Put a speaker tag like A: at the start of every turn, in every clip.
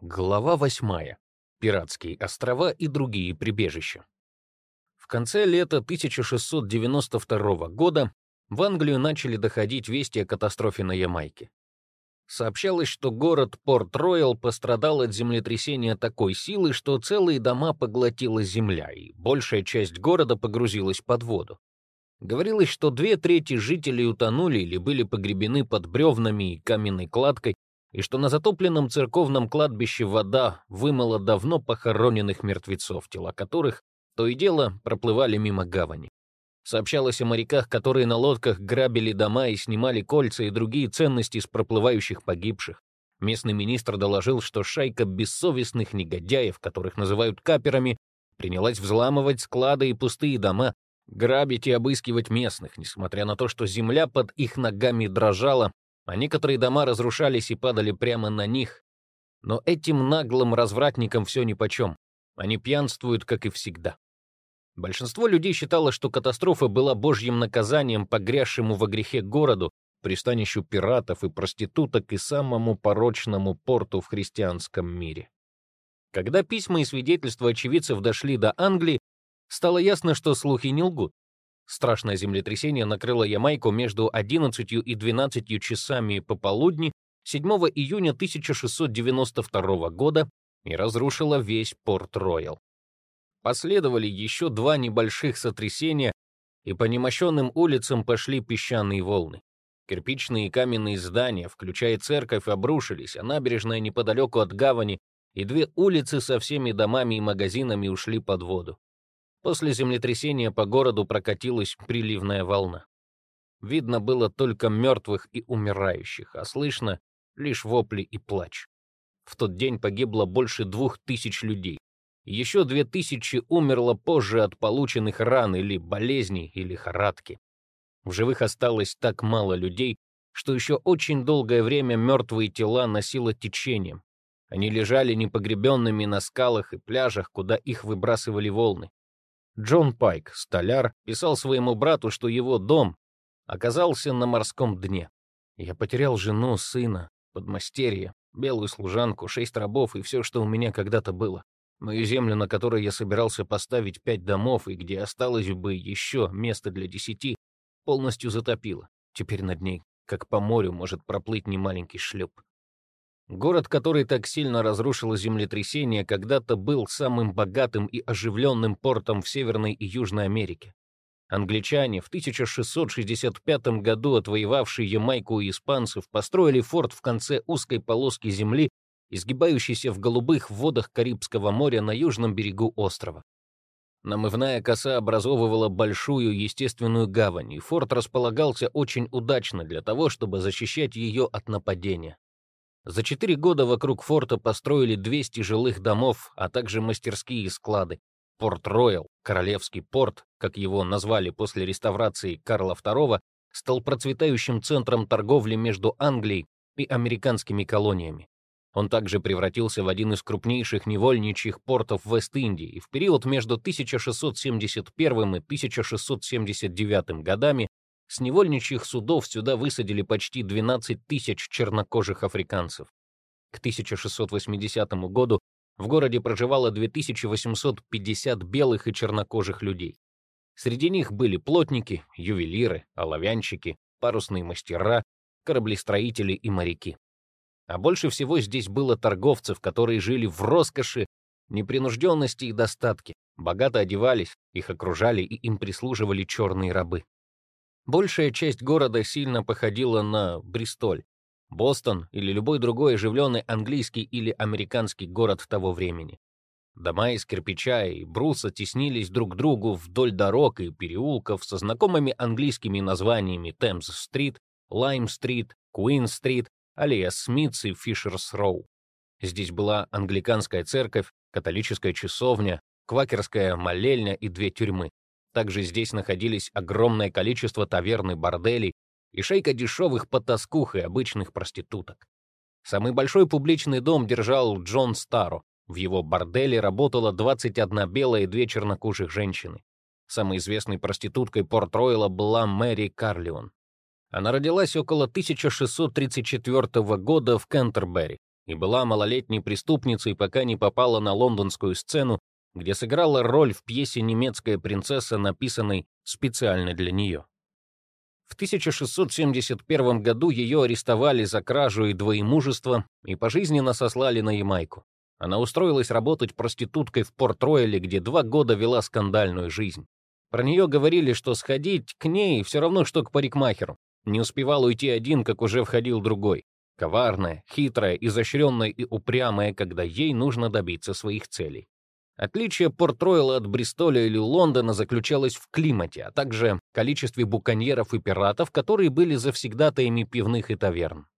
A: Глава 8. Пиратские острова и другие прибежища. В конце лета 1692 года в Англию начали доходить вести о катастрофе на Ямайке. Сообщалось, что город Порт-Роял пострадал от землетрясения такой силы, что целые дома поглотила земля, и большая часть города погрузилась под воду. Говорилось, что две трети жителей утонули или были погребены под бревнами и каменной кладкой, и что на затопленном церковном кладбище вода вымыла давно похороненных мертвецов, тела которых то и дело проплывали мимо гавани. Сообщалось о моряках, которые на лодках грабили дома и снимали кольца и другие ценности с проплывающих погибших. Местный министр доложил, что шайка бессовестных негодяев, которых называют каперами, принялась взламывать склады и пустые дома, грабить и обыскивать местных, несмотря на то, что земля под их ногами дрожала, а некоторые дома разрушались и падали прямо на них. Но этим наглым развратникам все нипочем. Они пьянствуют, как и всегда. Большинство людей считало, что катастрофа была божьим наказанием погрязшему во грехе городу, пристанищу пиратов и проституток и самому порочному порту в христианском мире. Когда письма и свидетельства очевидцев дошли до Англии, стало ясно, что слухи не лгут. Страшное землетрясение накрыло Ямайку между 11 и 12 часами пополудни 7 июня 1692 года и разрушило весь Порт-Роял. Последовали еще два небольших сотрясения, и по немощенным улицам пошли песчаные волны. Кирпичные и каменные здания, включая церковь, обрушились, а набережная неподалеку от гавани и две улицы со всеми домами и магазинами ушли под воду. После землетрясения по городу прокатилась приливная волна. Видно было только мертвых и умирающих, а слышно лишь вопли и плач. В тот день погибло больше двух тысяч людей. Еще две тысячи умерло позже от полученных ран или болезней или лихорадки. В живых осталось так мало людей, что еще очень долгое время мертвые тела носило течением. Они лежали непогребенными на скалах и пляжах, куда их выбрасывали волны. Джон Пайк, столяр, писал своему брату, что его дом оказался на морском дне. Я потерял жену, сына, подмастерье, белую служанку, шесть рабов и все, что у меня когда-то было. Мою землю, на которой я собирался поставить пять домов и где осталось бы еще место для десяти, полностью затопило. Теперь над ней, как по морю, может проплыть немаленький шлюп. Город, который так сильно разрушило землетрясение, когда-то был самым богатым и оживленным портом в Северной и Южной Америке. Англичане, в 1665 году отвоевавшие Ямайку у испанцев, построили форт в конце узкой полоски земли, изгибающейся в голубых водах Карибского моря на южном берегу острова. Намывная коса образовывала большую естественную гавань, и форт располагался очень удачно для того, чтобы защищать ее от нападения. За четыре года вокруг форта построили 200 жилых домов, а также мастерские и склады. Порт-Роял, Королевский порт, как его назвали после реставрации Карла II, стал процветающим центром торговли между Англией и американскими колониями. Он также превратился в один из крупнейших невольничьих портов Вест-Индии, и в период между 1671 и 1679 годами с невольничьих судов сюда высадили почти 12 тысяч чернокожих африканцев. К 1680 году в городе проживало 2850 белых и чернокожих людей. Среди них были плотники, ювелиры, оловянщики, парусные мастера, кораблестроители и моряки. А больше всего здесь было торговцев, которые жили в роскоши, непринужденности и достатке, богато одевались, их окружали и им прислуживали черные рабы. Большая часть города сильно походила на Бристоль, Бостон или любой другой оживленный английский или американский город того времени. Дома из кирпича и бруса теснились друг к другу вдоль дорог и переулков со знакомыми английскими названиями Темс-стрит, Лайм-стрит, Куин-стрит, аллея Смитс и Фишерс-роу. Здесь была англиканская церковь, католическая часовня, квакерская молельня и две тюрьмы. Также здесь находились огромное количество таверн и борделей и шейка дешевых потаскух и обычных проституток. Самый большой публичный дом держал Джон Старо. В его борделе работала 21 белая и две чернокожих женщины. Самой известной проституткой Порт-Ройла была Мэри Карлион. Она родилась около 1634 года в Кентербери, и была малолетней преступницей, пока не попала на лондонскую сцену, где сыграла роль в пьесе «Немецкая принцесса», написанной специально для нее. В 1671 году ее арестовали за кражу и двоемужество и пожизненно сослали на Ямайку. Она устроилась работать проституткой в Порт-Ройле, где два года вела скандальную жизнь. Про нее говорили, что сходить к ней все равно, что к парикмахеру. Не успевал уйти один, как уже входил другой. Коварная, хитрая, изощренная и упрямая, когда ей нужно добиться своих целей. Отличие Порт-Ройла от Бристоля или Лондона заключалось в климате, а также количестве буканьеров и пиратов, которые были завсегдатаями пивных и таверн.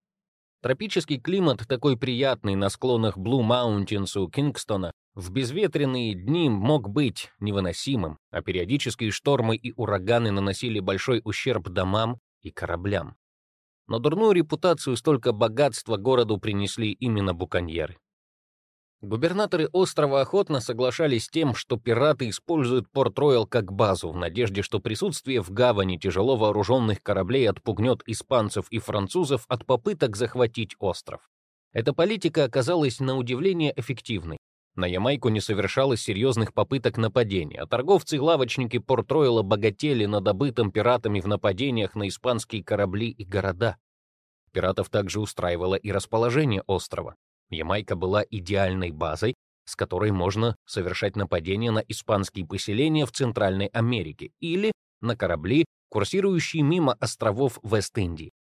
A: Тропический климат, такой приятный на склонах Блу Маунтинс у Кингстона, в безветренные дни мог быть невыносимым, а периодические штормы и ураганы наносили большой ущерб домам и кораблям. Но дурную репутацию столь богатому городу принесли именно буканьеры. Губернаторы острова охотно соглашались с тем, что пираты используют Порт-Роял как базу, в надежде, что присутствие в гавани тяжело вооруженных кораблей отпугнет испанцев и французов от попыток захватить остров. Эта политика оказалась на удивление эффективной. На Ямайку не совершалось серьезных попыток нападения, а торговцы и лавочники Порт-Ройла богатели на добытом пиратами в нападениях на испанские корабли и города. Пиратов также устраивало и расположение острова. Ямайка была идеальной базой, с которой можно совершать нападения на испанские поселения в Центральной Америке или на корабли, курсирующие мимо островов Вест-Индии.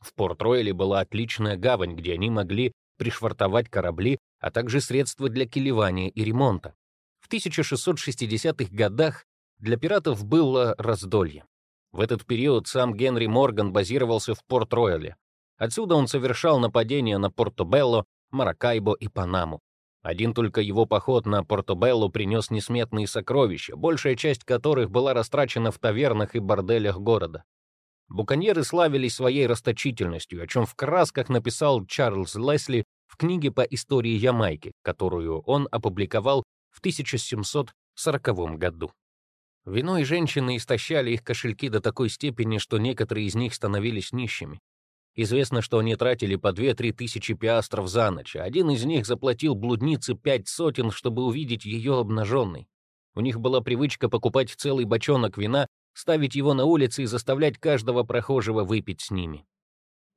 A: В Порт-Ройле была отличная гавань, где они могли пришвартовать корабли, а также средства для килевания и ремонта. В 1660-х годах для пиратов было раздолье. В этот период сам Генри Морган базировался в Порт-Ройле. Отсюда он совершал нападения на Порто-Белло, Маракайбо и Панаму. Один только его поход на Портобелло принес несметные сокровища, большая часть которых была растрачена в тавернах и борделях города. Буконьеры славились своей расточительностью, о чем в красках написал Чарльз Лесли в книге по истории Ямайки, которую он опубликовал в 1740 году. Вино и женщины истощали их кошельки до такой степени, что некоторые из них становились нищими. Известно, что они тратили по 2-3 тысячи пиастров за ночь, а один из них заплатил блуднице пять сотен, чтобы увидеть ее обнаженной. У них была привычка покупать целый бочонок вина, ставить его на улице и заставлять каждого прохожего выпить с ними.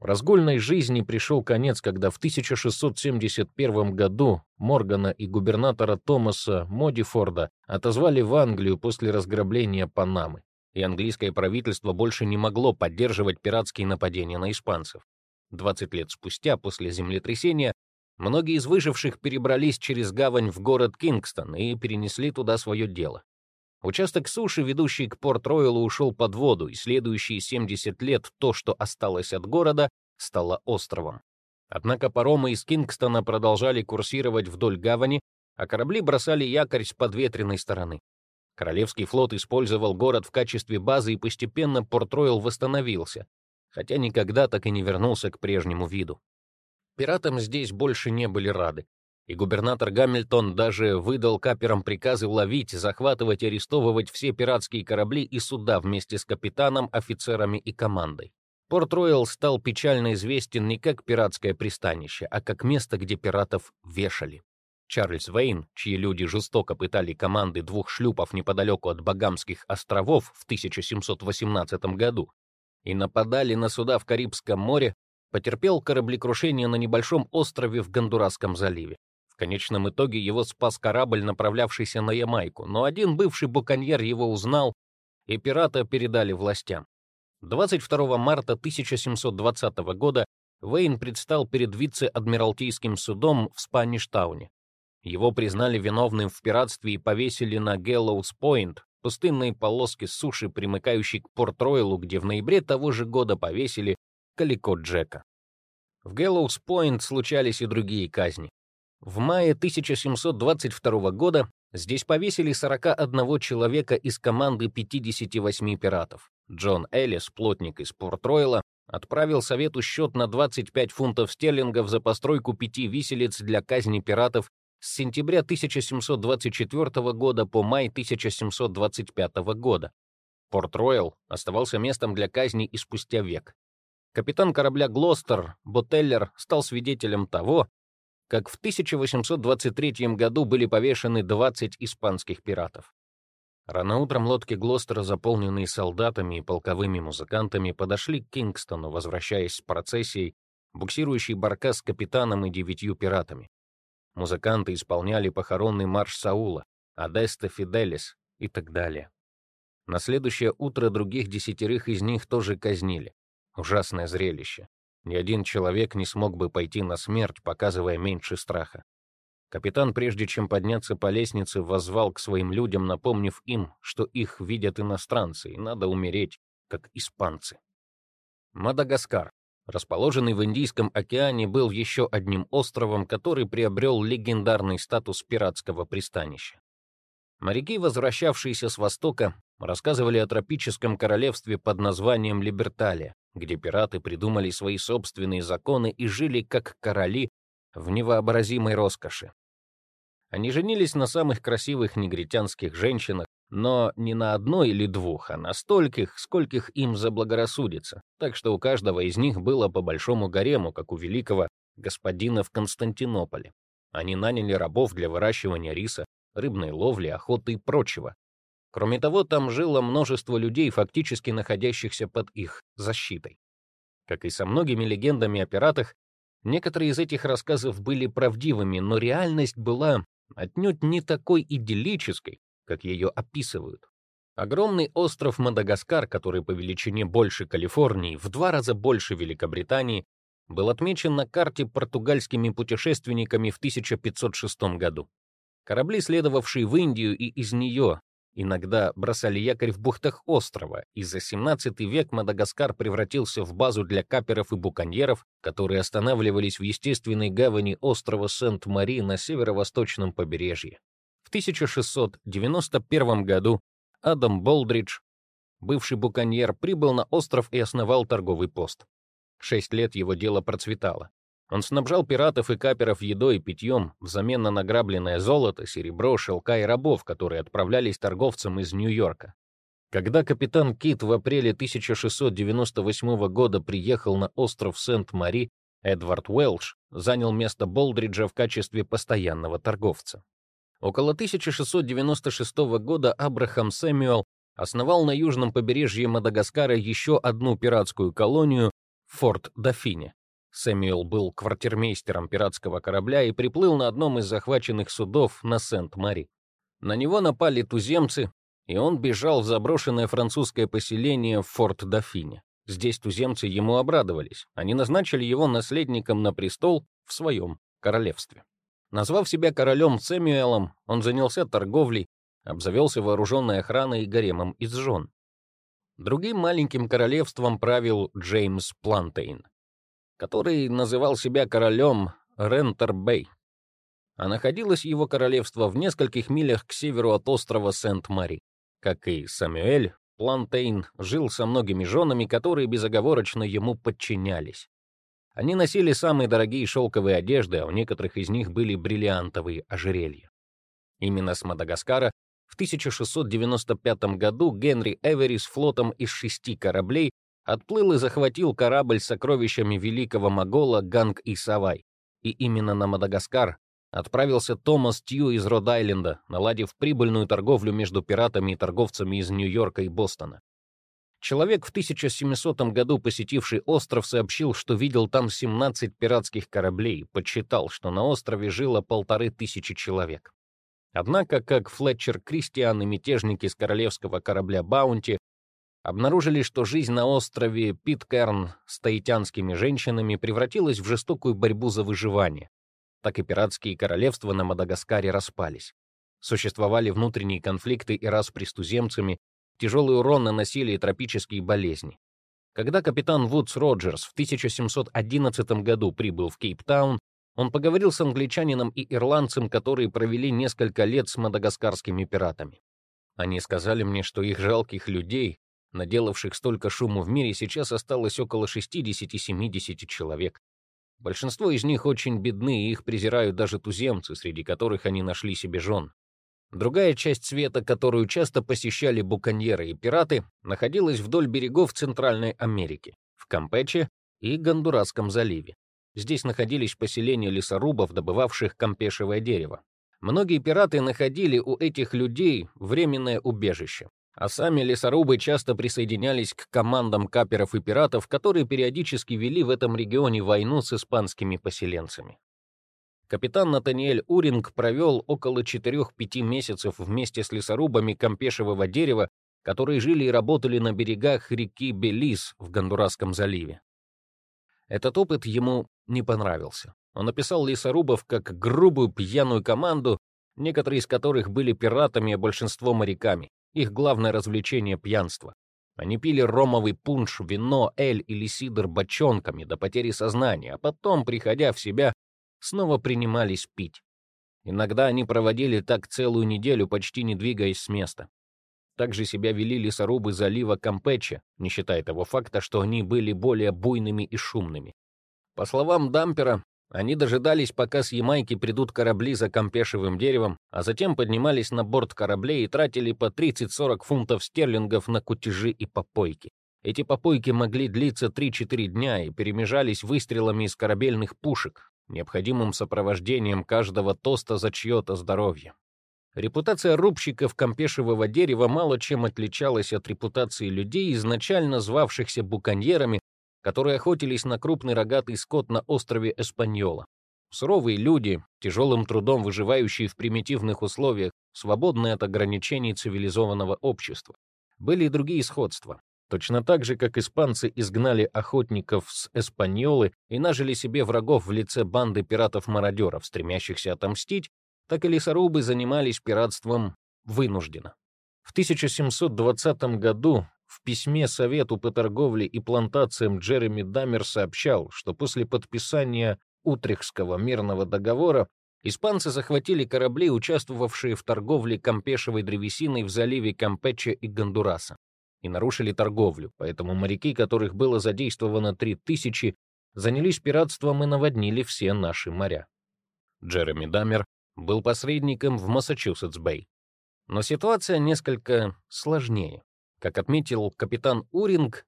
A: Разгульной жизни пришел конец, когда в 1671 году Моргана и губернатора Томаса Модифорда отозвали в Англию после разграбления Панамы и английское правительство больше не могло поддерживать пиратские нападения на испанцев. 20 лет спустя, после землетрясения, многие из выживших перебрались через гавань в город Кингстон и перенесли туда свое дело. Участок суши, ведущий к Порт-Ройлу, ушел под воду, и следующие 70 лет то, что осталось от города, стало островом. Однако паромы из Кингстона продолжали курсировать вдоль гавани, а корабли бросали якорь с подветренной стороны. Королевский флот использовал город в качестве базы, и постепенно Порт-Ройл восстановился, хотя никогда так и не вернулся к прежнему виду. Пиратам здесь больше не были рады, и губернатор Гамильтон даже выдал каперам приказы ловить, захватывать и арестовывать все пиратские корабли и суда вместе с капитаном, офицерами и командой. Порт-Ройл стал печально известен не как пиратское пристанище, а как место, где пиратов вешали. Чарльз Вейн, чьи люди жестоко пытали команды двух шлюпов неподалеку от Багамских островов в 1718 году и нападали на суда в Карибском море, потерпел кораблекрушение на небольшом острове в Гондурасском заливе. В конечном итоге его спас корабль, направлявшийся на Ямайку, но один бывший буконьер его узнал, и пирата передали властям. 22 марта 1720 года Вейн предстал перед вице-адмиралтейским судом в Спаништауне. Его признали виновным в пиратстве и повесили на Гэллоус-Пойнт, пустынной полоске суши, примыкающей к Порт-Ройлу, где в ноябре того же года повесили Калико Джека. В Гэллоус-Пойнт случались и другие казни. В мае 1722 года здесь повесили 41 человека из команды 58 пиратов. Джон Эллис, плотник из Порт-Ройла, отправил совету счет на 25 фунтов стерлингов за постройку пяти виселиц для казни пиратов с сентября 1724 года по май 1725 года. Порт-Роyal оставался местом для казни и спустя век. Капитан корабля «Глостер» Ботеллер стал свидетелем того, как в 1823 году были повешены 20 испанских пиратов. Рано утром лодки Глостера, заполненные солдатами и полковыми музыкантами, подошли к Кингстону, возвращаясь с процессией, буксирующей барка с капитаном и девятью пиратами. Музыканты исполняли похоронный марш Саула, Адеста Фиделис и так далее. На следующее утро других десятерых из них тоже казнили. Ужасное зрелище. Ни один человек не смог бы пойти на смерть, показывая меньше страха. Капитан, прежде чем подняться по лестнице, воззвал к своим людям, напомнив им, что их видят иностранцы, и надо умереть, как испанцы. Мадагаскар, расположенный в Индийском океане, был еще одним островом, который приобрел легендарный статус пиратского пристанища. Моряки, возвращавшиеся с Востока, рассказывали о тропическом королевстве под названием Либерталия, где пираты придумали свои собственные законы и жили как короли в невообразимой роскоши. Они женились на самых красивых негритянских женщинах, но не на одной или двух, а на стольких, скольких им заблагорассудится, так что у каждого из них было по большому гарему, как у великого господина в Константинополе. Они наняли рабов для выращивания риса, рыбной ловли, охоты и прочего. Кроме того, там жило множество людей, фактически находящихся под их защитой. Как и со многими легендами о пиратах, некоторые из этих рассказов были правдивыми, но реальность была отнюдь не такой идиллической, как ее описывают. Огромный остров Мадагаскар, который по величине больше Калифорнии, в два раза больше Великобритании, был отмечен на карте португальскими путешественниками в 1506 году. Корабли, следовавшие в Индию и из нее, иногда бросали якорь в бухтах острова, и за 17 век Мадагаскар превратился в базу для каперов и буконьеров, которые останавливались в естественной гавани острова Сент-Мари на северо-восточном побережье. В 1691 году Адам Болдридж, бывший буконьер, прибыл на остров и основал торговый пост. Шесть лет его дело процветало. Он снабжал пиратов и каперов едой и питьем взамен на награбленное золото, серебро, шелка и рабов, которые отправлялись торговцам из Нью-Йорка. Когда капитан Кит в апреле 1698 года приехал на остров Сент-Мари, Эдвард Уэлш занял место Болдриджа в качестве постоянного торговца. Около 1696 года Абрахам Сэмюэл основал на южном побережье Мадагаскара еще одну пиратскую колонию — Форт Дофине. Сэмюэл был квартирмейстером пиратского корабля и приплыл на одном из захваченных судов на Сент-Мари. На него напали туземцы, и он бежал в заброшенное французское поселение Форт-Дофине. Здесь туземцы ему обрадовались. Они назначили его наследником на престол в своем королевстве. Назвав себя королем Сэмюэлом, он занялся торговлей, обзавелся вооруженной охраной и гаремом из жен. Другим маленьким королевством правил Джеймс Плантейн который называл себя королем Рентер-Бэй, а находилось его королевство в нескольких милях к северу от острова Сент-Мари. Как и Самюэль, Плантейн жил со многими женами, которые безоговорочно ему подчинялись. Они носили самые дорогие шелковые одежды, а у некоторых из них были бриллиантовые ожерелья. Именно с Мадагаскара в 1695 году Генри Эвери с флотом из шести кораблей отплыл и захватил корабль с сокровищами великого могола Ганг и Савай. И именно на Мадагаскар отправился Томас Тью из Род-Айленда, наладив прибыльную торговлю между пиратами и торговцами из Нью-Йорка и Бостона. Человек в 1700 году, посетивший остров, сообщил, что видел там 17 пиратских кораблей подсчитал, что на острове жило полторы тысячи человек. Однако, как Флетчер Кристиан и мятежники с королевского корабля «Баунти» обнаружили, что жизнь на острове Питкерн с таитянскими женщинами превратилась в жестокую борьбу за выживание. Так и пиратские королевства на Мадагаскаре распались. Существовали внутренние конфликты и распри с туземцами, тяжелый урон наносили и тропические болезни. Когда капитан Вудс Роджерс в 1711 году прибыл в Кейптаун, он поговорил с англичанином и ирландцем, которые провели несколько лет с мадагаскарскими пиратами. Они сказали мне, что их жалких людей наделавших столько шума в мире, сейчас осталось около 60-70 человек. Большинство из них очень бедны, и их презирают даже туземцы, среди которых они нашли себе жен. Другая часть света, которую часто посещали буконьеры и пираты, находилась вдоль берегов Центральной Америки, в Кампече и Гондурасском заливе. Здесь находились поселения лесорубов, добывавших кампешевое дерево. Многие пираты находили у этих людей временное убежище, а сами лесорубы часто присоединялись к командам каперов и пиратов, которые периодически вели в этом регионе войну с испанскими поселенцами. Капитан Натаниэль Уринг провел около 4-5 месяцев вместе с лесорубами кампешевого дерева, которые жили и работали на берегах реки Белиз в Гондурасском заливе. Этот опыт ему не понравился. Он описал лесорубов как грубую пьяную команду, некоторые из которых были пиратами, а большинство моряками. Их главное развлечение — пьянство. Они пили ромовый пунш, вино, эль или сидр бочонками до потери сознания, а потом, приходя в себя, снова принимались пить. Иногда они проводили так целую неделю, почти не двигаясь с места. Также себя вели лесорубы залива Кампече, не считая того факта, что они были более буйными и шумными. По словам Дампера, они дожидались, пока с Ямайки придут корабли за кампешевым деревом, а затем поднимались на борт кораблей и тратили по 30-40 фунтов стерлингов на кутежи и попойки. Эти попойки могли длиться 3-4 дня и перемежались выстрелами из корабельных пушек, необходимым сопровождением каждого тоста за чье-то здоровье. Репутация рубщиков кампешевого дерева мало чем отличалась от репутации людей, изначально звавшихся буконьерами, которые охотились на крупный рогатый скот на острове Эспаньола. Суровые люди, тяжелым трудом выживающие в примитивных условиях, свободные от ограничений цивилизованного общества. Были и другие сходства. Точно так же, как испанцы изгнали охотников с Эспаньолы и нажили себе врагов в лице банды пиратов-мародеров, стремящихся отомстить, так и лесорубы занимались пиратством вынужденно. В 1720 году в письме Совету по торговле и плантациям Джереми Даммер сообщал, что после подписания Утрехского мирного договора испанцы захватили корабли, участвовавшие в торговле кампешевой древесиной в заливе Кампече и Гондураса и нарушили торговлю, поэтому моряки, которых было задействовано 3000, занялись пиратством и наводнили все наши моря. Джереми Даммер был посредником в Массачусетс-Бэй. Но ситуация несколько сложнее. Как отметил капитан Уринг,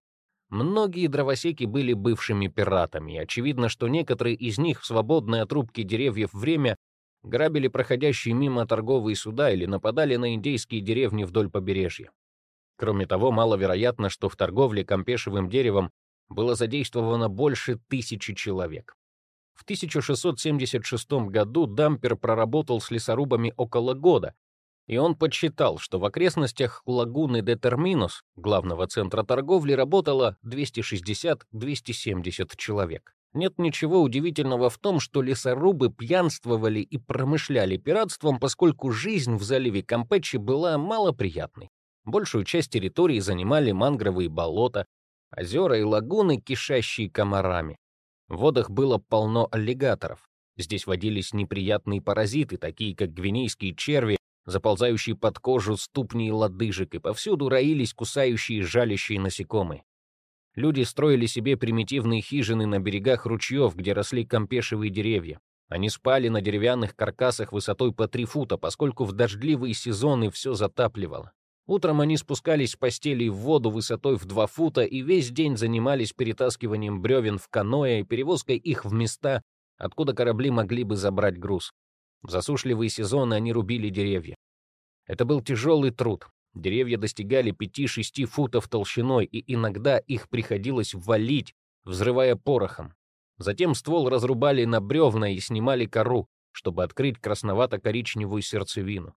A: многие дровосеки были бывшими пиратами, и очевидно, что некоторые из них в свободное от рубки деревьев время грабили проходящие мимо торговые суда или нападали на индейские деревни вдоль побережья. Кроме того, маловероятно, что в торговле кампешевым деревом было задействовано больше тысячи человек. В 1676 году Дампер проработал с лесорубами около года, и он подсчитал, что в окрестностях лагуны де Терминус, главного центра торговли, работало 260-270 человек. Нет ничего удивительного в том, что лесорубы пьянствовали и промышляли пиратством, поскольку жизнь в заливе Кампечи была малоприятной. Большую часть территории занимали мангровые болота, озера и лагуны, кишащие комарами. В водах было полно аллигаторов. Здесь водились неприятные паразиты, такие как гвинейские черви, заползающие под кожу ступни и лодыжек, и повсюду роились кусающие и жалящие насекомые. Люди строили себе примитивные хижины на берегах ручьев, где росли кампешевые деревья. Они спали на деревянных каркасах высотой по три фута, поскольку в дождливые сезоны все затапливало. Утром они спускались с постели в воду высотой в два фута и весь день занимались перетаскиванием бревен в каноэ и перевозкой их в места, откуда корабли могли бы забрать груз. В засушливые сезоны они рубили деревья. Это был тяжелый труд. Деревья достигали 5-6 футов толщиной, и иногда их приходилось валить, взрывая порохом. Затем ствол разрубали на бревна и снимали кору, чтобы открыть красновато-коричневую сердцевину.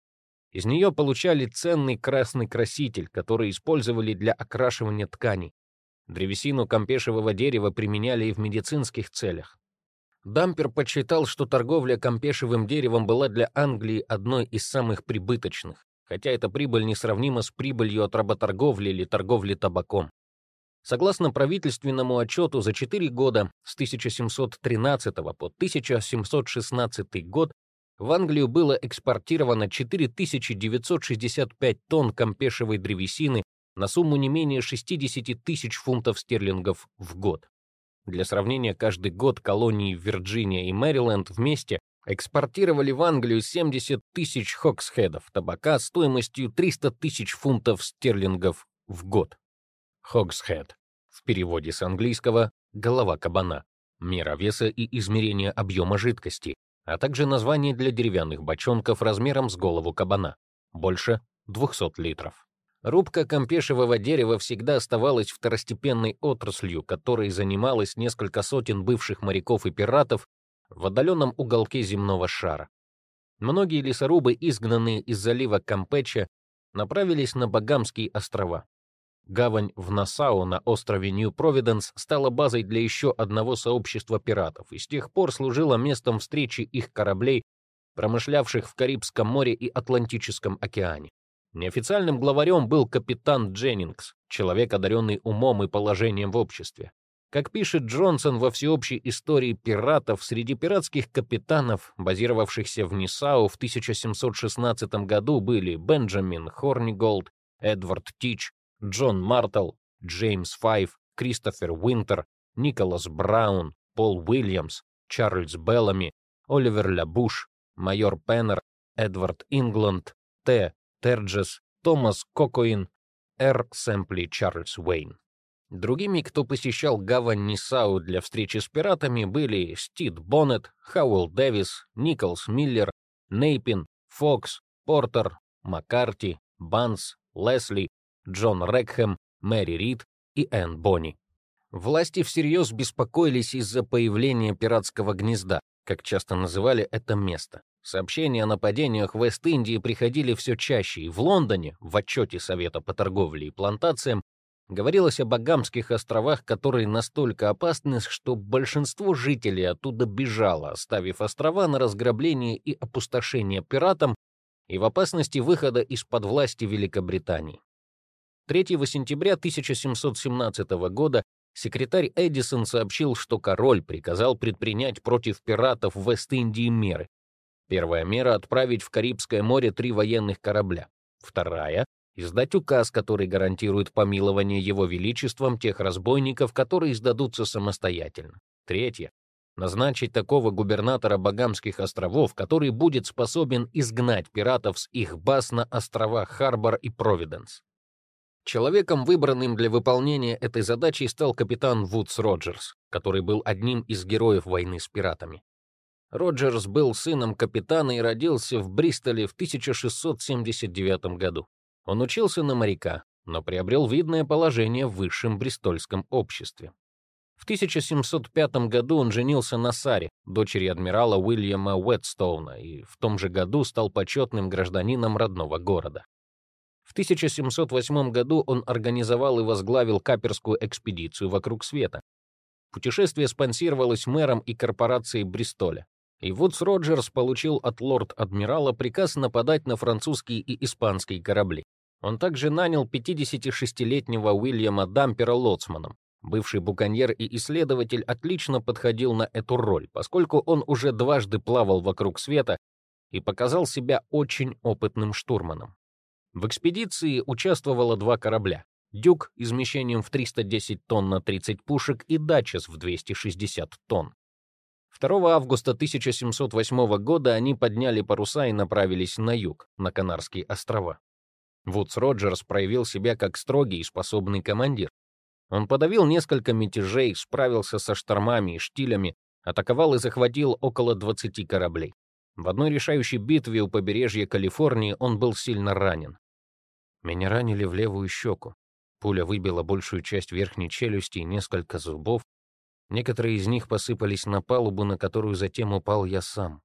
A: Из нее получали ценный красный краситель, который использовали для окрашивания тканей. Древесину кампешевого дерева применяли и в медицинских целях. Дампер подсчитал, что торговля кампешевым деревом была для Англии одной из самых прибыточных, хотя эта прибыль несравнима с прибылью от работорговли или торговли табаком. Согласно правительственному отчету, за 4 года с 1713 по 1716 год в Англию было экспортировано 4965 тонн кампешевой древесины на сумму не менее 60 тысяч фунтов стерлингов в год. Для сравнения, каждый год колонии Вирджиния и Мэриленд вместе экспортировали в Англию 70 тысяч хоксхедов табака стоимостью 300 тысяч фунтов стерлингов в год. Хоксхед. В переводе с английского «голова кабана». мера веса и измерение объема жидкости, а также название для деревянных бочонков размером с голову кабана, больше 200 литров. Рубка кампешевого дерева всегда оставалась второстепенной отраслью, которой занималось несколько сотен бывших моряков и пиратов в отдаленном уголке земного шара. Многие лесорубы, изгнанные из залива Кампеча, направились на Багамские острова. Гавань в Нассау на острове Нью-Провиденс стала базой для еще одного сообщества пиратов и с тех пор служила местом встречи их кораблей, промышлявших в Карибском море и Атлантическом океане. Неофициальным главарем был капитан Дженнингс, человек, одаренный умом и положением в обществе. Как пишет Джонсон во всеобщей истории пиратов, среди пиратских капитанов, базировавшихся в Нисау в 1716 году, были Бенджамин Хорниголд, Эдвард Тич, Джон Мартл, Джеймс Файв, Кристофер Уинтер, Николас Браун, Пол Уильямс, Чарльз Беллами, Оливер Лабуш, майор Пеннер, Эдвард Ингланд, Т. Терджес, Томас Кокоин, Р. Сэмпли Чарльз Уэйн. Другими, кто посещал гавань Нассау для встречи с пиратами, были Стид Боннет, Хауэлл Дэвис, Николс Миллер, Нейпин, Фокс, Портер, Маккарти, Банс, Лесли, Джон Рекхэм, Мэри Рид и Энн Бонни. Власти всерьез беспокоились из-за появления пиратского гнезда, как часто называли это место. Сообщения о нападениях в Вест-Индии приходили все чаще, и в Лондоне, в отчете Совета по торговле и плантациям, Говорилось о Багамских островах, которые настолько опасны, что большинство жителей оттуда бежало, оставив острова на разграбление и опустошение пиратам и в опасности выхода из-под власти Великобритании. 3 сентября 1717 года секретарь Эдисон сообщил, что король приказал предпринять против пиратов в Вест-Индии меры. Первая мера — отправить в Карибское море три военных корабля. Вторая издать указ, который гарантирует помилование его величеством тех разбойников, которые сдадутся самостоятельно. Третье. Назначить такого губернатора Багамских островов, который будет способен изгнать пиратов с их баз на островах Харбор и Провиденс. Человеком, выбранным для выполнения этой задачи, стал капитан Вудс Роджерс, который был одним из героев войны с пиратами. Роджерс был сыном капитана и родился в Бристоле в 1679 году. Он учился на моряка, но приобрел видное положение в высшем брестольском обществе. В 1705 году он женился на Саре, дочери адмирала Уильяма Уэтстоуна, и в том же году стал почетным гражданином родного города. В 1708 году он организовал и возглавил каперскую экспедицию вокруг света. Путешествие спонсировалось мэром и корпорацией Бристоля и Вудс Роджерс получил от лорд-адмирала приказ нападать на французские и испанские корабли. Он также нанял 56-летнего Уильяма Дампера лоцманом. Бывший буконьер и исследователь отлично подходил на эту роль, поскольку он уже дважды плавал вокруг света и показал себя очень опытным штурманом. В экспедиции участвовало два корабля — «Дюк» с вмещением в 310 тонн на 30 пушек и «Дачес» в 260 тонн. 2 августа 1708 года они подняли паруса и направились на юг, на Канарские острова. Вудс Роджерс проявил себя как строгий и способный командир. Он подавил несколько мятежей, справился со штормами и штилями, атаковал и захватил около 20 кораблей. В одной решающей битве у побережья Калифорнии он был сильно ранен. Меня ранили в левую щеку. Пуля выбила большую часть верхней челюсти и несколько зубов, Некоторые из них посыпались на палубу, на которую затем упал я сам.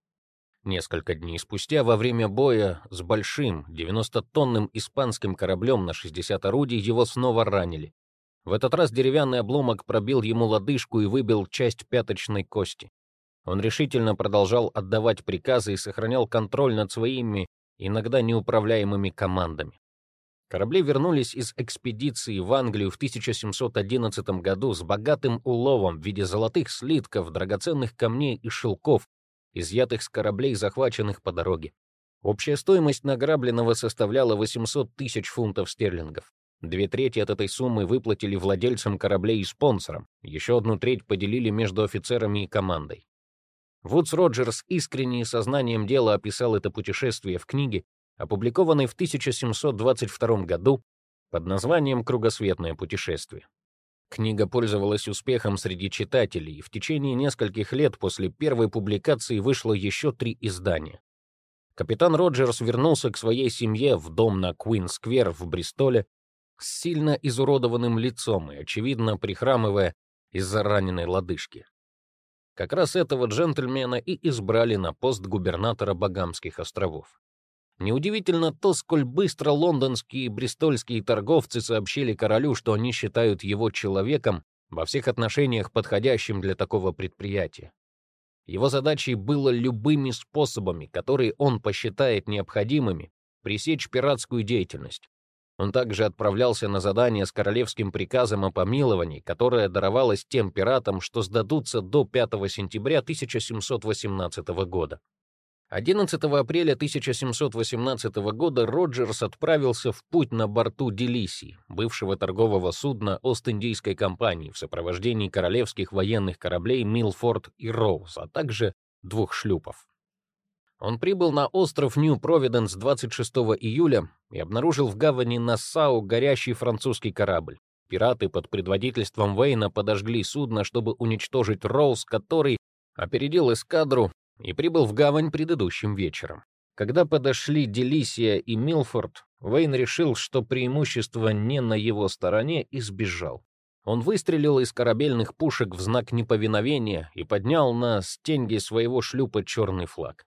A: Несколько дней спустя, во время боя с большим 90-тонным испанским кораблем на 60 орудий, его снова ранили. В этот раз деревянный обломок пробил ему лодыжку и выбил часть пяточной кости. Он решительно продолжал отдавать приказы и сохранял контроль над своими, иногда неуправляемыми командами. Корабли вернулись из экспедиции в Англию в 1711 году с богатым уловом в виде золотых слитков, драгоценных камней и шелков, изъятых с кораблей, захваченных по дороге. Общая стоимость награбленного составляла 800 тысяч фунтов стерлингов. Две трети от этой суммы выплатили владельцам кораблей и спонсорам, еще одну треть поделили между офицерами и командой. Вудс Роджерс искренне и сознанием дела описал это путешествие в книге, опубликованной в 1722 году под названием «Кругосветное путешествие». Книга пользовалась успехом среди читателей, и в течение нескольких лет после первой публикации вышло еще три издания. Капитан Роджерс вернулся к своей семье в дом на Куин-сквер в Бристоле с сильно изуродованным лицом и, очевидно, прихрамывая из-за раненой лодыжки. Как раз этого джентльмена и избрали на пост губернатора Багамских островов. Неудивительно то, сколь быстро лондонские и бристольские торговцы сообщили королю, что они считают его человеком во всех отношениях подходящим для такого предприятия. Его задачей было любыми способами, которые он посчитает необходимыми, пресечь пиратскую деятельность. Он также отправлялся на задание с королевским приказом о помиловании, которое даровалось тем пиратам, что сдадутся до 5 сентября 1718 года. 11 апреля 1718 года Роджерс отправился в путь на борту Делисии, бывшего торгового судна Ост-Индийской компании, в сопровождении королевских военных кораблей Милфорд и Роуз, а также двух шлюпов. Он прибыл на остров Нью-Провиденс 26 июля и обнаружил в гавани Нассау горящий французский корабль. Пираты под предводительством Вейна подожгли судно, чтобы уничтожить Роуз, который опередил эскадру и прибыл в гавань предыдущим вечером. Когда подошли Делисия и Милфорд, Вейн решил, что преимущество не на его стороне, и сбежал. Он выстрелил из корабельных пушек в знак неповиновения и поднял на стенге своего шлюпа черный флаг.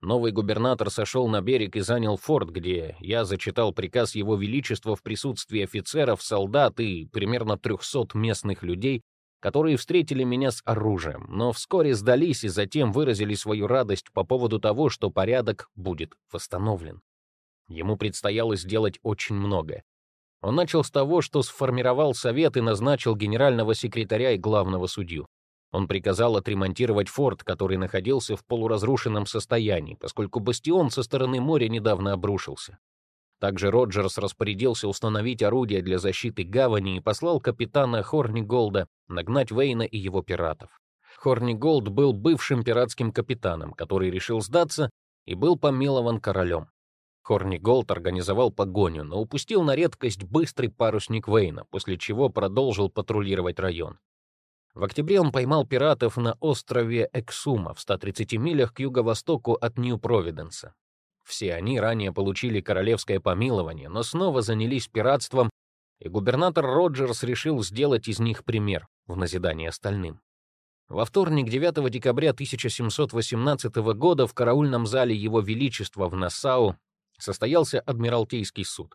A: Новый губернатор сошел на берег и занял форт, где я зачитал приказ Его Величества в присутствии офицеров, солдат и примерно 300 местных людей, которые встретили меня с оружием, но вскоре сдались и затем выразили свою радость по поводу того, что порядок будет восстановлен. Ему предстояло сделать очень многое. Он начал с того, что сформировал совет и назначил генерального секретаря и главного судью. Он приказал отремонтировать форт, который находился в полуразрушенном состоянии, поскольку бастион со стороны моря недавно обрушился. Также Роджерс распорядился установить орудия для защиты гавани и послал капитана Хорниголда нагнать Вейна и его пиратов. Хорниголд был бывшим пиратским капитаном, который решил сдаться и был помилован королем. Хорниголд организовал погоню, но упустил на редкость быстрый парусник Вейна, после чего продолжил патрулировать район. В октябре он поймал пиратов на острове Эксума в 130 милях к юго-востоку от Нью-Провиденса. Все они ранее получили королевское помилование, но снова занялись пиратством, и губернатор Роджерс решил сделать из них пример в назидание остальным. Во вторник, 9 декабря 1718 года, в караульном зале Его Величества в Нассау состоялся Адмиралтейский суд.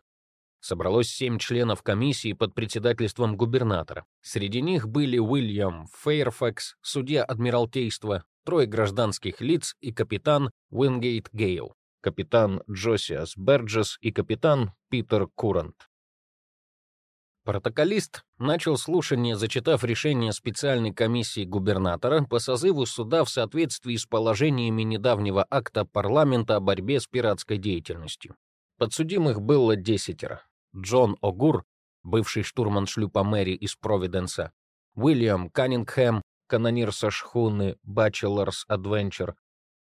A: Собралось семь членов комиссии под председательством губернатора. Среди них были Уильям Фейрфакс, судья Адмиралтейства, трое гражданских лиц и капитан Уингейт Гейл капитан Джосиас Берджес и капитан Питер Курант. Протоколист начал слушание, зачитав решение специальной комиссии губернатора по созыву суда в соответствии с положениями недавнего акта парламента о борьбе с пиратской деятельностью. Подсудимых было десятеро. Джон Огур, бывший штурман шлюпа Мэри из Провиденса, Уильям Каннингхэм, канонир со шхуны Bachelor's Adventure,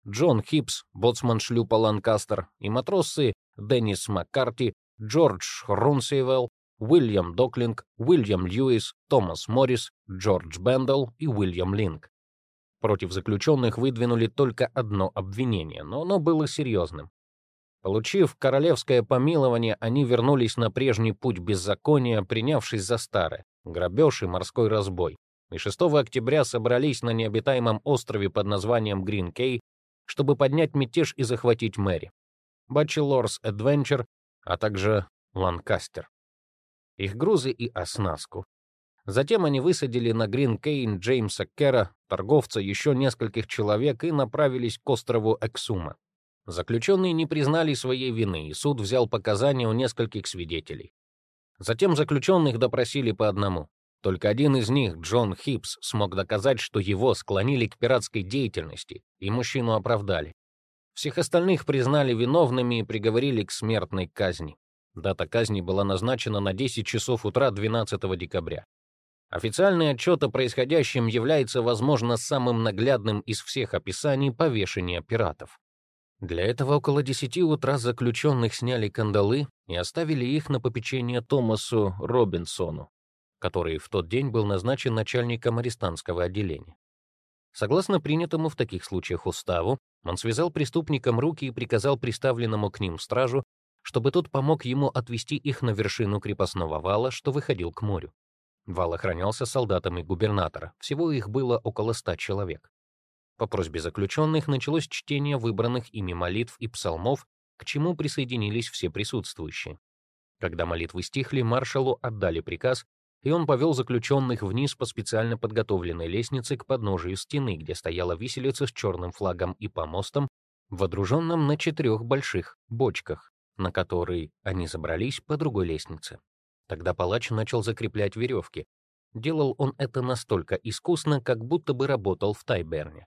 A: Джон Хипс, боцман шлюпа Ланкастер, и матросы Деннис Маккарти, Джордж Рунсейвелл, Уильям Доклинг, Уильям Льюис, Томас Моррис, Джордж Бендел и Уильям Линк. Против заключенных выдвинули только одно обвинение, но оно было серьезным. Получив королевское помилование, они вернулись на прежний путь беззакония, принявшись за старое — грабеж и морской разбой. И 6 октября собрались на необитаемом острове под названием Грин-Кей, чтобы поднять мятеж и захватить Мэри, Bachelor's Adventure, а также Ланкастер. Их грузы и оснастку. Затем они высадили на Грин Кейн Джеймса Кера, торговца, еще нескольких человек и направились к острову Эксума. Заключенные не признали своей вины, и суд взял показания у нескольких свидетелей. Затем заключенных допросили по одному. Только один из них, Джон Хипс, смог доказать, что его склонили к пиратской деятельности, и мужчину оправдали. Всех остальных признали виновными и приговорили к смертной казни. Дата казни была назначена на 10 часов утра 12 декабря. Официальный отчет о происходящем является, возможно, самым наглядным из всех описаний повешения пиратов. Для этого около 10 утра заключенных сняли кандалы и оставили их на попечение Томасу Робинсону, который в тот день был назначен начальником арестантского отделения. Согласно принятому в таких случаях уставу, он связал преступникам руки и приказал приставленному к ним стражу, чтобы тот помог ему отвести их на вершину крепостного вала, что выходил к морю. Вал охранялся солдатами губернатора, всего их было около ста человек. По просьбе заключенных началось чтение выбранных ими молитв и псалмов, к чему присоединились все присутствующие. Когда молитвы стихли, маршалу отдали приказ, и он повел заключенных вниз по специально подготовленной лестнице к подножию стены, где стояла виселица с черным флагом и помостом, водруженным на четырех больших бочках, на которые они забрались по другой лестнице. Тогда палач начал закреплять веревки. Делал он это настолько искусно, как будто бы работал в Тайберне.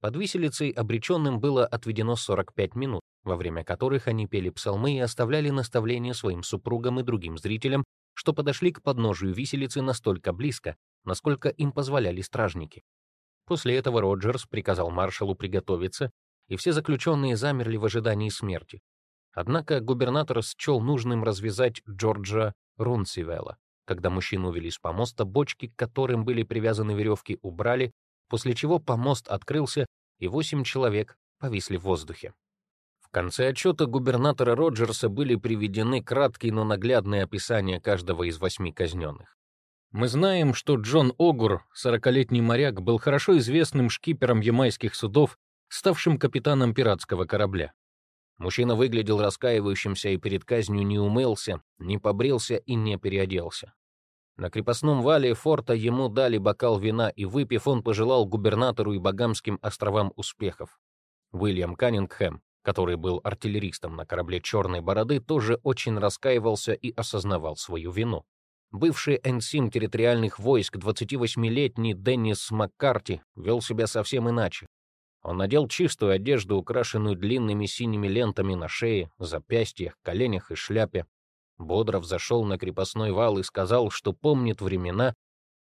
A: Под виселицей обреченным было отведено 45 минут, во время которых они пели псалмы и оставляли наставления своим супругам и другим зрителям, что подошли к подножию виселицы настолько близко, насколько им позволяли стражники. После этого Роджерс приказал маршалу приготовиться, и все заключенные замерли в ожидании смерти. Однако губернатор счел нужным развязать Джорджа Рунсивелла. Когда мужчину увели с помоста, бочки, к которым были привязаны веревки, убрали, после чего помост открылся, и восемь человек повисли в воздухе. В конце отчета губернатора Роджерса были приведены краткие, но наглядные описания каждого из восьми казненных. Мы знаем, что Джон Огур, сорокалетний моряк, был хорошо известным шкипером ямайских судов, ставшим капитаном пиратского корабля. Мужчина выглядел раскаивающимся и перед казнью не умылся, не побрился и не переоделся. На крепостном вале форта ему дали бокал вина, и, выпив, он пожелал губернатору и Багамским островам успехов. Уильям Каннингхэм, который был артиллеристом на корабле «Черной бороды», тоже очень раскаивался и осознавал свою вину. Бывший энсим территориальных войск, 28-летний Деннис Маккарти, вел себя совсем иначе. Он надел чистую одежду, украшенную длинными синими лентами на шее, запястьях, коленях и шляпе. Бодров зашел на крепостной вал и сказал, что помнит времена,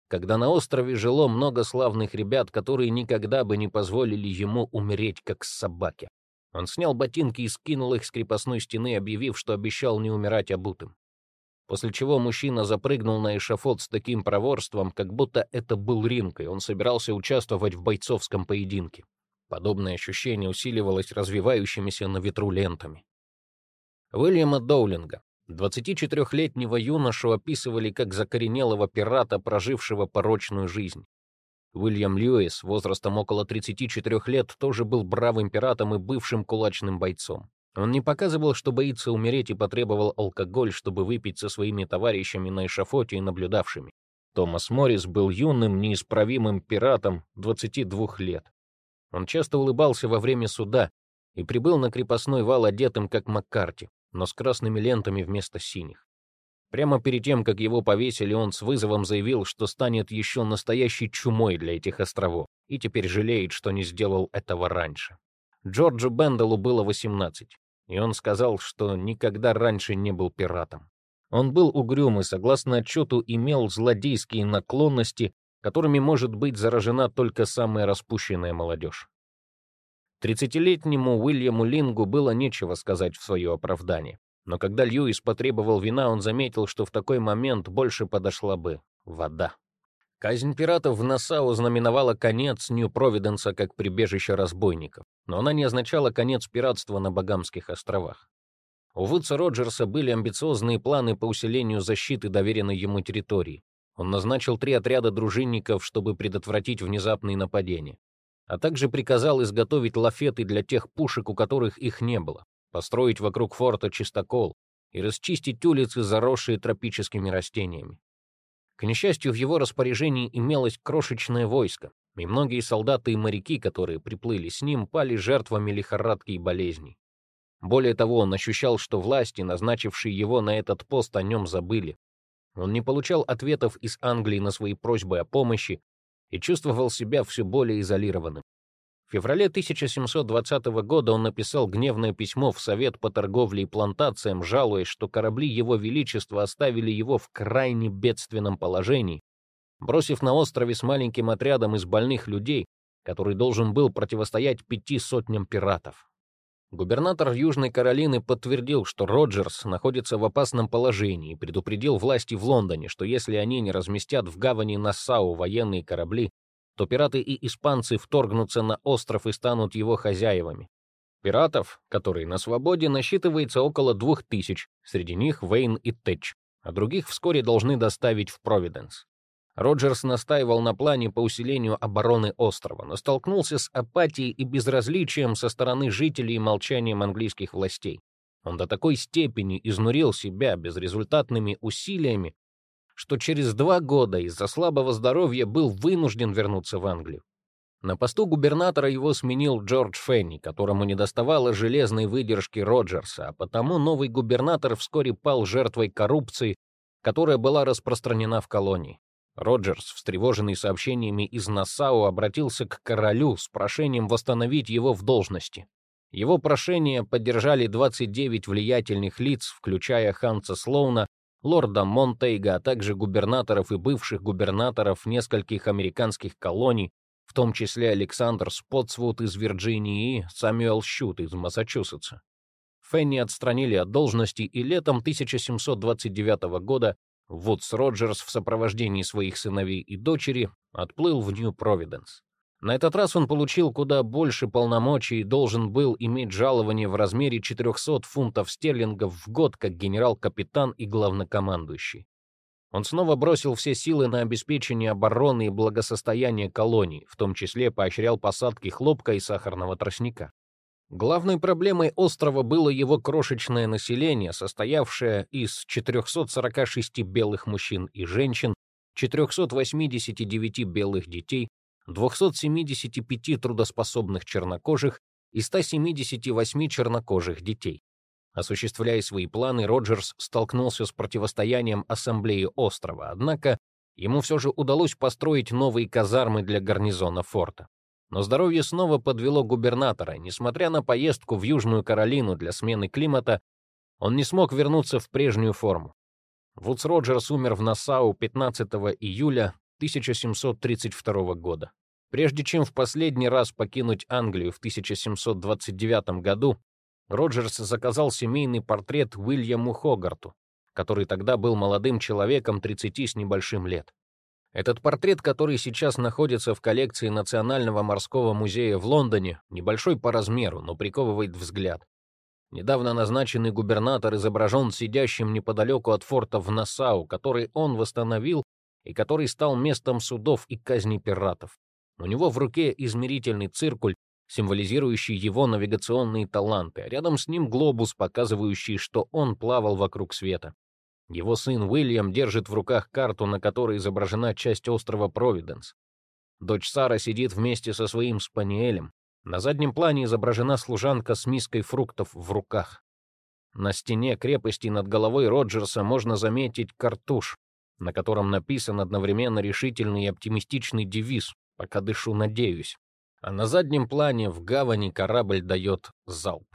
A: когда на острове жило много славных ребят, которые никогда бы не позволили ему умереть, как собаке. Он снял ботинки и скинул их с крепостной стены, объявив, что обещал не умирать обутым. После чего мужчина запрыгнул на эшафот с таким проворством, как будто это был ринг, и он собирался участвовать в бойцовском поединке. Подобное ощущение усиливалось развивающимися на ветру лентами. Уильяма Доулинга, 24-летнего юношу, описывали как закоренелого пирата, прожившего порочную жизнь. Уильям Льюис, возрастом около 34 лет, тоже был бравым пиратом и бывшим кулачным бойцом. Он не показывал, что боится умереть, и потребовал алкоголь, чтобы выпить со своими товарищами на эшафоте и наблюдавшими. Томас Моррис был юным, неисправимым пиратом 22 лет. Он часто улыбался во время суда и прибыл на крепостной вал одетым, как Маккарти, но с красными лентами вместо синих. Прямо перед тем, как его повесили, он с вызовом заявил, что станет еще настоящей чумой для этих островов, и теперь жалеет, что не сделал этого раньше. Джорджу Бенделу было 18, и он сказал, что никогда раньше не был пиратом. Он был угрюм и, согласно отчету, имел злодейские наклонности, которыми может быть заражена только самая распущенная молодежь. Тридцатилетнему Уильяму Лингу было нечего сказать в свое оправдание. Но когда Льюис потребовал вина, он заметил, что в такой момент больше подошла бы вода. Казнь пиратов в Нассау знаменовала конец Нью-Провиденса как прибежище разбойников, но она не означала конец пиратства на Багамских островах. У Вудса Роджерса были амбициозные планы по усилению защиты доверенной ему территории. Он назначил три отряда дружинников, чтобы предотвратить внезапные нападения, а также приказал изготовить лафеты для тех пушек, у которых их не было построить вокруг форта чистокол и расчистить улицы, заросшие тропическими растениями. К несчастью, в его распоряжении имелось крошечное войско, и многие солдаты и моряки, которые приплыли с ним, пали жертвами лихорадки и болезней. Более того, он ощущал, что власти, назначившие его на этот пост, о нем забыли. Он не получал ответов из Англии на свои просьбы о помощи и чувствовал себя все более изолированным. В феврале 1720 года он написал гневное письмо в Совет по торговле и плантациям, жалуясь, что корабли Его Величества оставили его в крайне бедственном положении, бросив на острове с маленьким отрядом из больных людей, который должен был противостоять пяти сотням пиратов. Губернатор Южной Каролины подтвердил, что Роджерс находится в опасном положении и предупредил власти в Лондоне, что если они не разместят в гавани Нассау военные корабли, то пираты и испанцы вторгнутся на остров и станут его хозяевами. Пиратов, которые на свободе, насчитывается около двух тысяч, среди них Вейн и Тэтч, а других вскоре должны доставить в Провиденс. Роджерс настаивал на плане по усилению обороны острова, но столкнулся с апатией и безразличием со стороны жителей и молчанием английских властей. Он до такой степени изнурил себя безрезультатными усилиями, что через два года из-за слабого здоровья был вынужден вернуться в Англию. На посту губернатора его сменил Джордж Фенни, которому недоставало железной выдержки Роджерса, а потому новый губернатор вскоре пал жертвой коррупции, которая была распространена в колонии. Роджерс, встревоженный сообщениями из Нассау, обратился к королю с прошением восстановить его в должности. Его прошение поддержали 29 влиятельных лиц, включая Ханса Слоуна, лорда Монтейга, а также губернаторов и бывших губернаторов нескольких американских колоний, в том числе Александр Спотсвуд из Вирджинии и Самюэл Щут из Массачусетса. Фенни отстранили от должности, и летом 1729 года Вудс Роджерс в сопровождении своих сыновей и дочери отплыл в Нью-Провиденс. На этот раз он получил куда больше полномочий и должен был иметь жалование в размере 400 фунтов стерлингов в год как генерал-капитан и главнокомандующий. Он снова бросил все силы на обеспечение обороны и благосостояния колоний, в том числе поощрял посадки хлопка и сахарного тростника. Главной проблемой острова было его крошечное население, состоявшее из 446 белых мужчин и женщин, 489 белых детей, 275 трудоспособных чернокожих и 178 чернокожих детей. Осуществляя свои планы, Роджерс столкнулся с противостоянием Ассамблеи острова, однако ему все же удалось построить новые казармы для гарнизона форта. Но здоровье снова подвело губернатора. Несмотря на поездку в Южную Каролину для смены климата, он не смог вернуться в прежнюю форму. Вудс Роджерс умер в Нассау 15 июля 1732 года. Прежде чем в последний раз покинуть Англию в 1729 году, Роджерс заказал семейный портрет Уильяму Хогарту, который тогда был молодым человеком 30 с небольшим лет. Этот портрет, который сейчас находится в коллекции Национального морского музея в Лондоне, небольшой по размеру, но приковывает взгляд. Недавно назначенный губернатор изображен сидящим неподалеку от форта в Нассау, который он восстановил и который стал местом судов и казни пиратов. У него в руке измерительный циркуль, символизирующий его навигационные таланты, а рядом с ним глобус, показывающий, что он плавал вокруг света. Его сын Уильям держит в руках карту, на которой изображена часть острова Провиденс. Дочь Сара сидит вместе со своим спаниелем. На заднем плане изображена служанка с миской фруктов в руках. На стене крепости над головой Роджерса можно заметить картуш, на котором написан одновременно решительный и оптимистичный девиз «Пока дышу, надеюсь». А на заднем плане в гавани корабль дает залп.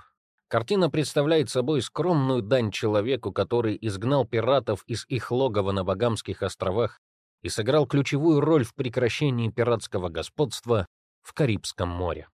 A: Картина представляет собой скромную дань человеку, который изгнал пиратов из их логова на Багамских островах и сыграл ключевую роль в прекращении пиратского господства в Карибском море.